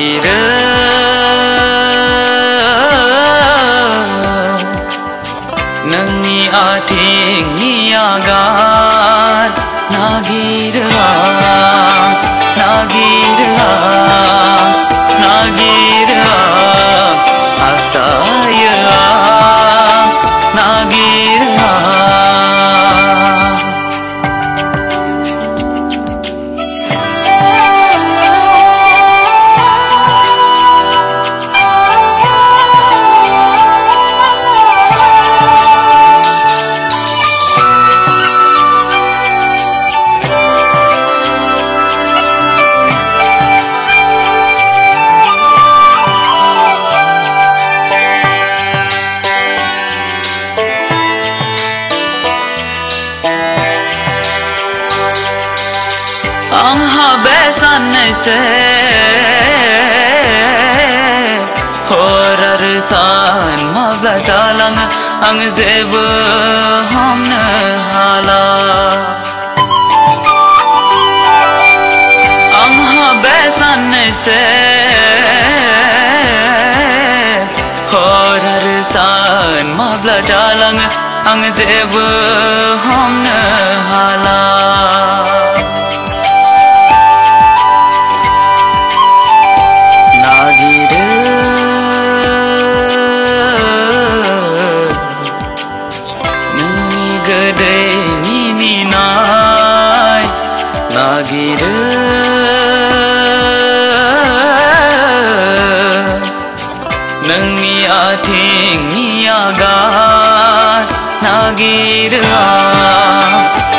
길은 능이 아팅 니아갈 나기르아 나기르아 나기르아 아스타 آنها بزن نیسه هورر سان ما بزالان انگزیب هم حالا آنها بزن نیسه هورر سان ما بزالان انگزیب هم حالا 능미야 팅이야가 나기르아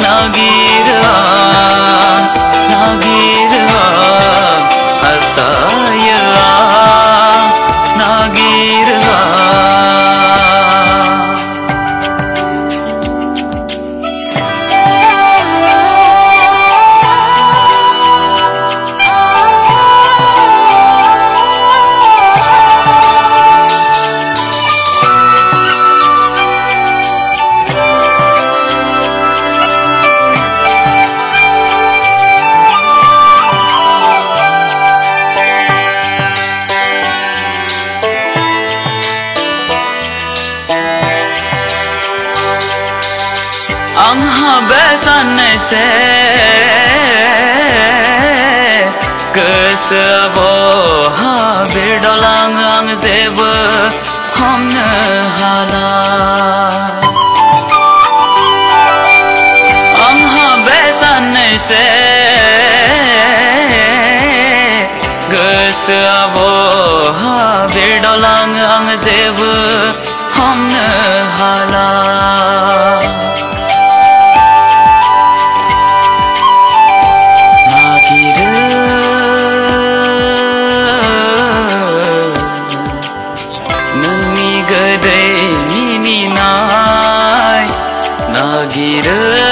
나기르아 bez annesi Kız vô ha bir dolang ang zebı Homne hala ha से गोसोआबो बेडलां आं जेबो हमनो hala. ghi rơi